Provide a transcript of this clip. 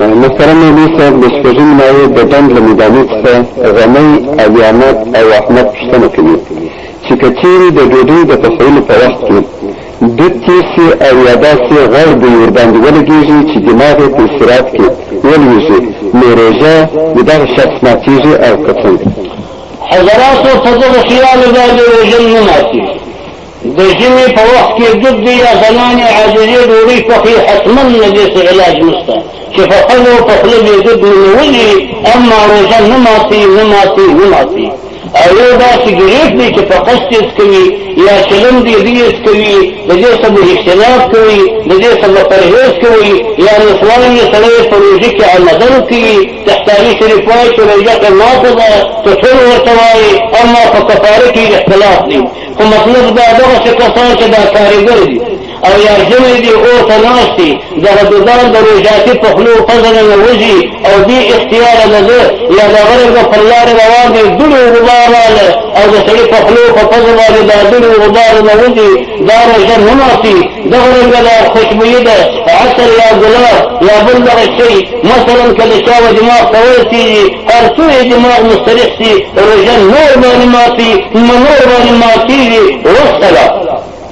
محترم مولوي صاحب له شپږم ناوې د ډنډ له میداني څخه غنۍ علي احمد او احمد پوښتنه کوي چې که چیرې د ډوډۍ د پخولو په وخت کې دود تېز سي او یا داسې غوړ بوی ورباندې ولګېږي چې دماغ یې په استراحت کې ولوېږي نو روژه د دغه شخص ماتېږي او که څنګه حضراتو په دغه خیال باندې روژه نه ماتېږي د ژمي په وخت کې دود دی یا زنانې عاجزې ډوډۍ پخوي حتما نه دې څه علاج نشته چې په ښځو په خوله دې دود ننولي اما روژه نه ماتي نه ماتي نه ماتي او یو داسې ګریف دی چې په قصد یې کوي یا چلن دی دی یې کوي د دې څخه به اجتناب کوي د دې څخه به پرهېز کوي یا نسوان یې سړی په روژه کې عمدن کوي تحتاري شریف وایي چې روژه که ماته ده ته ټول ورته وایي اما په کفاره کې اختلاف دی خو مطلب دا دغه چې کسان چې دا کارګر دي او یا جمعې دي اور ته ناست دي دغه دودان د روژاتي په خولو پزه نه وځي او دې اختیاره نه ده یا د غرب په لارې روان دي دوړې غبار راله او د سړي په خولو په پزه باندې دا دوړې غبار نه وځي دا روژه نه ناستي دغه رنګه دا خوشبویي ده عسل یا ګلاب یا بل دغه شی مثلا که د چا و دماغ ته ویل کېږي هر څو یې دماغ مسترح شي روژه نور باندې ماتي نو نور باندې ماتېږي وسله